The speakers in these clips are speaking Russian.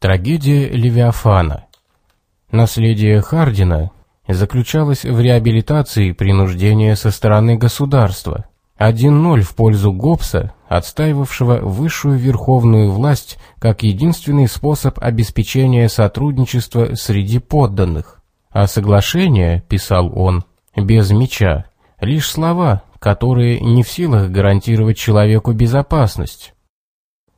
Трагедия Левиафана. Наследие Хардина заключалось в реабилитации принуждения со стороны государства. 1-0 в пользу Гоббса, отстаивавшего высшую верховную власть как единственный способ обеспечения сотрудничества среди подданных. А соглашение, писал он, без меча, лишь слова, которые не в силах гарантировать человеку безопасность.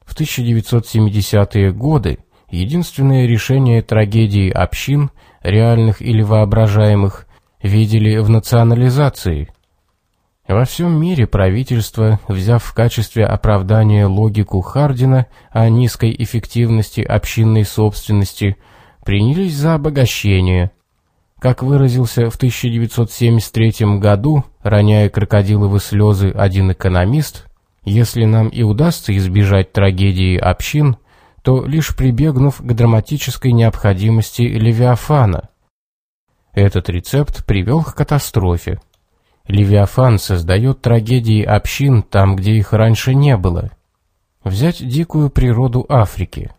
В 1970-е годы единственное решение трагедии общин, реальных или воображаемых, видели в национализации. Во всем мире правительство, взяв в качестве оправдания логику Хардина о низкой эффективности общинной собственности, принялись за обогащение. Как выразился в 1973 году, роняя крокодиловы слезы один экономист, если нам и удастся избежать трагедии общин – то лишь прибегнув к драматической необходимости Левиафана. Этот рецепт привел к катастрофе. Левиафан создает трагедии общин там, где их раньше не было. Взять дикую природу Африки.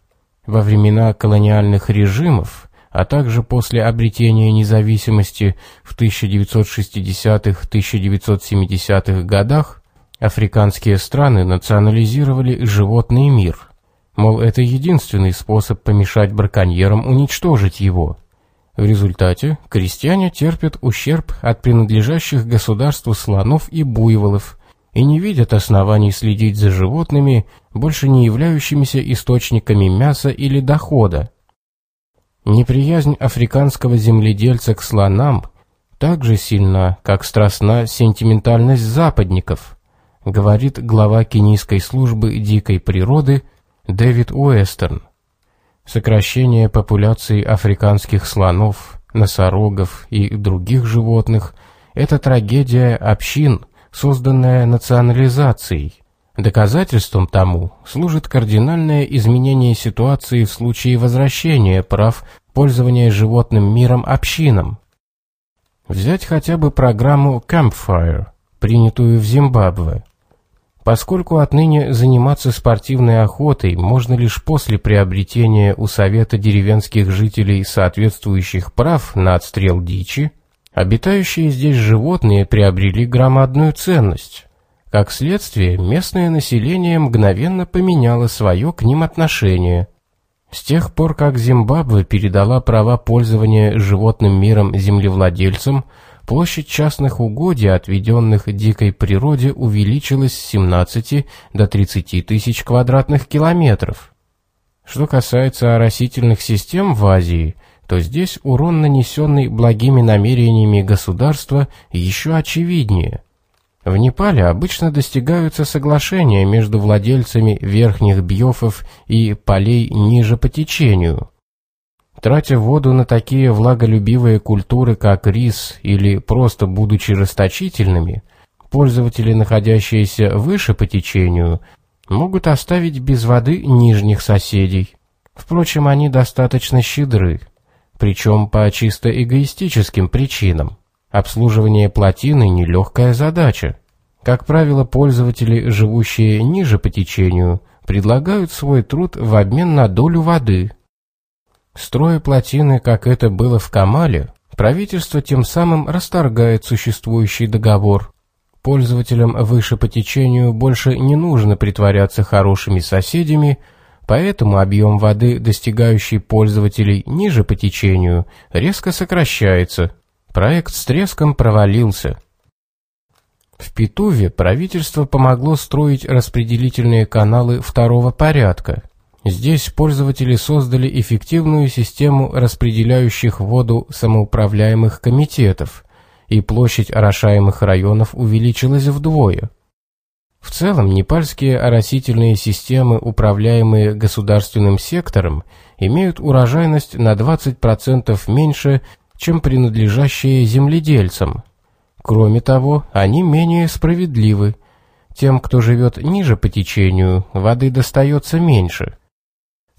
Во времена колониальных режимов, а также после обретения независимости в 1960-1970-х годах, африканские страны национализировали животный мир – Мол, это единственный способ помешать браконьерам уничтожить его. В результате крестьяне терпят ущерб от принадлежащих государству слонов и буйволов и не видят оснований следить за животными, больше не являющимися источниками мяса или дохода. Неприязнь африканского земледельца к слонам так же сильна, как страстна сентиментальность западников, говорит глава кенийской службы дикой природы Дэвид Уэстерн. Сокращение популяции африканских слонов, носорогов и других животных – это трагедия общин, созданная национализацией. Доказательством тому служит кардинальное изменение ситуации в случае возвращения прав пользования животным миром общинам. Взять хотя бы программу Campfire, принятую в Зимбабве. Поскольку отныне заниматься спортивной охотой можно лишь после приобретения у Совета деревенских жителей соответствующих прав на отстрел дичи, обитающие здесь животные приобрели громадную ценность. Как следствие, местное население мгновенно поменяло свое к ним отношение. С тех пор, как Зимбабве передала права пользования животным миром землевладельцам, Площадь частных угодий, отведенных дикой природе, увеличилась с 17 до 30 тысяч квадратных километров. Что касается оросительных систем в Азии, то здесь урон, нанесенный благими намерениями государства, еще очевиднее. В Непале обычно достигаются соглашения между владельцами верхних бьёфов и полей ниже по течению. Тратя воду на такие влаголюбивые культуры, как рис, или просто будучи расточительными, пользователи, находящиеся выше по течению, могут оставить без воды нижних соседей. Впрочем, они достаточно щедры, причем по чисто эгоистическим причинам. Обслуживание плотины – нелегкая задача. Как правило, пользователи, живущие ниже по течению, предлагают свой труд в обмен на долю воды – Строя плотины, как это было в Камале, правительство тем самым расторгает существующий договор. Пользователям выше по течению больше не нужно притворяться хорошими соседями, поэтому объем воды, достигающий пользователей ниже по течению, резко сокращается. Проект с треском провалился. В Петуве правительство помогло строить распределительные каналы второго порядка – Здесь пользователи создали эффективную систему распределяющих воду самоуправляемых комитетов, и площадь орошаемых районов увеличилась вдвое. В целом, непальские оросительные системы, управляемые государственным сектором, имеют урожайность на 20% меньше, чем принадлежащие земледельцам. Кроме того, они менее справедливы. Тем, кто живет ниже по течению, воды достается меньше –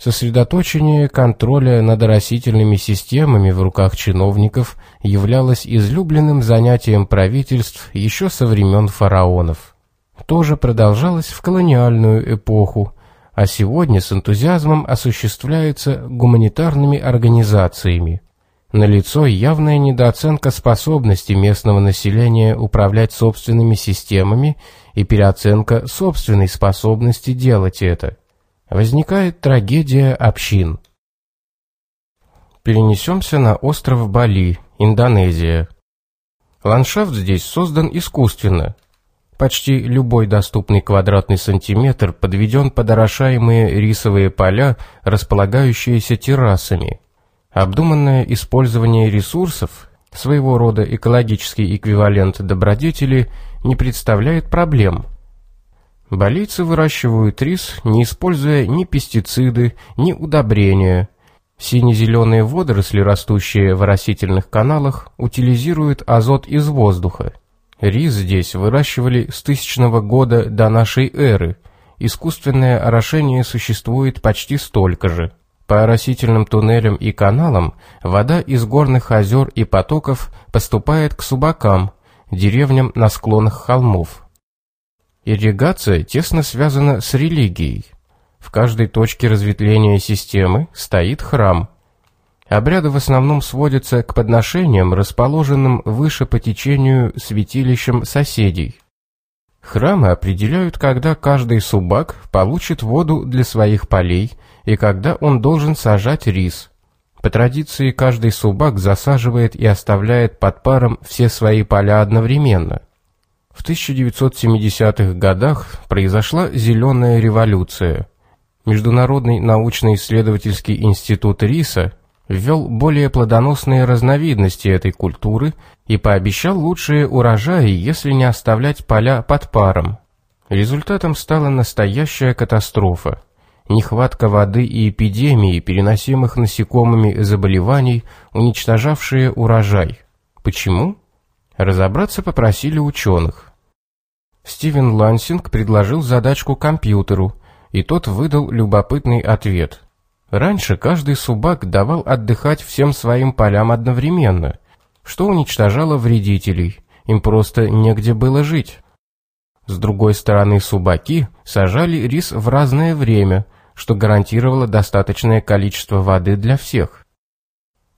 Сосредоточение контроля над растительными системами в руках чиновников являлось излюбленным занятием правительств еще со времен фараонов. То же продолжалось в колониальную эпоху, а сегодня с энтузиазмом осуществляется гуманитарными организациями. Налицо явная недооценка способности местного населения управлять собственными системами и переоценка собственной способности делать это. Возникает трагедия общин. Перенесемся на остров Бали, Индонезия. Ландшафт здесь создан искусственно. Почти любой доступный квадратный сантиметр подведен под орошаемые рисовые поля, располагающиеся террасами. Обдуманное использование ресурсов, своего рода экологический эквивалент добродетели, не представляет проблем. Балийцы выращивают рис, не используя ни пестициды, ни удобрения. Сине-зеленые водоросли, растущие в растительных каналах, утилизируют азот из воздуха. Рис здесь выращивали с тысячного года до нашей эры. Искусственное орошение существует почти столько же. По оросительным туннелям и каналам вода из горных озер и потоков поступает к субакам, деревням на склонах холмов. Ирригация тесно связана с религией. В каждой точке разветвления системы стоит храм – Обряды в основном сводятся к подношениям, расположенным выше по течению святилищем соседей. Храмы определяют, когда каждый субак получит воду для своих полей и когда он должен сажать рис. По традиции каждый субак засаживает и оставляет под паром все свои поля одновременно. В 1970-х годах произошла «зеленая революция». Международный научно-исследовательский институт риса ввел более плодоносные разновидности этой культуры и пообещал лучшие урожаи, если не оставлять поля под паром. Результатом стала настоящая катастрофа. Нехватка воды и эпидемии, переносимых насекомыми заболеваний, уничтожавшие урожай. Почему? Разобраться попросили ученых. Стивен Лансинг предложил задачку компьютеру, и тот выдал любопытный ответ – Раньше каждый субак давал отдыхать всем своим полям одновременно, что уничтожало вредителей, им просто негде было жить. С другой стороны, субаки сажали рис в разное время, что гарантировало достаточное количество воды для всех.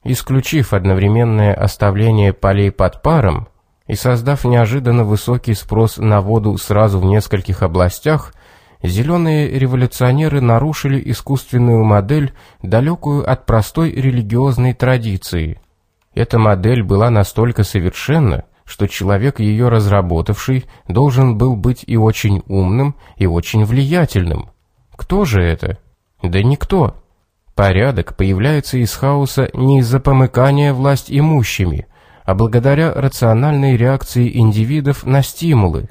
Исключив одновременное оставление полей под паром и создав неожиданно высокий спрос на воду сразу в нескольких областях, Зеленые революционеры нарушили искусственную модель, далекую от простой религиозной традиции. Эта модель была настолько совершенна, что человек, ее разработавший, должен был быть и очень умным, и очень влиятельным. Кто же это? Да никто. Порядок появляется из хаоса не из-за помыкания власть имущими, а благодаря рациональной реакции индивидов на стимулы.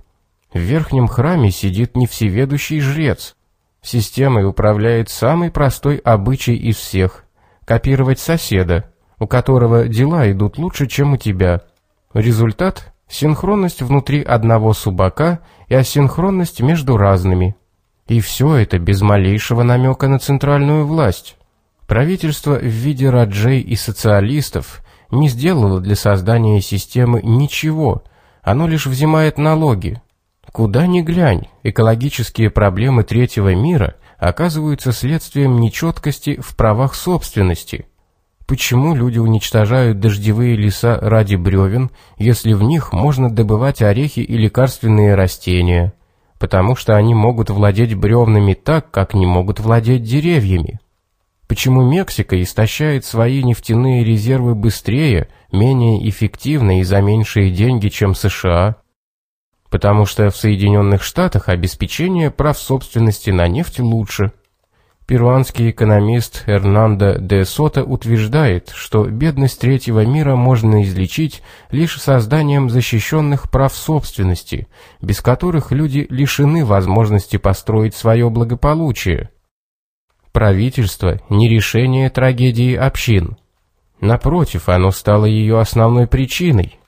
В верхнем храме сидит не всеведущий жрец. Системой управляет самый простой обычай из всех – копировать соседа, у которого дела идут лучше, чем у тебя. Результат – синхронность внутри одного субака и асинхронность между разными. И все это без малейшего намека на центральную власть. Правительство в виде раджей и социалистов не сделало для создания системы ничего, оно лишь взимает налоги, Куда ни глянь, экологические проблемы третьего мира оказываются следствием нечеткости в правах собственности. Почему люди уничтожают дождевые леса ради бревен, если в них можно добывать орехи и лекарственные растения? Потому что они могут владеть бревнами так, как не могут владеть деревьями. Почему Мексика истощает свои нефтяные резервы быстрее, менее эффективно и за меньшие деньги, чем США? потому что в Соединенных Штатах обеспечение прав собственности на нефть лучше. Перуанский экономист Эрнандо де Сота утверждает, что бедность третьего мира можно излечить лишь созданием защищенных прав собственности, без которых люди лишены возможности построить свое благополучие. Правительство – не решение трагедии общин. Напротив, оно стало ее основной причиной –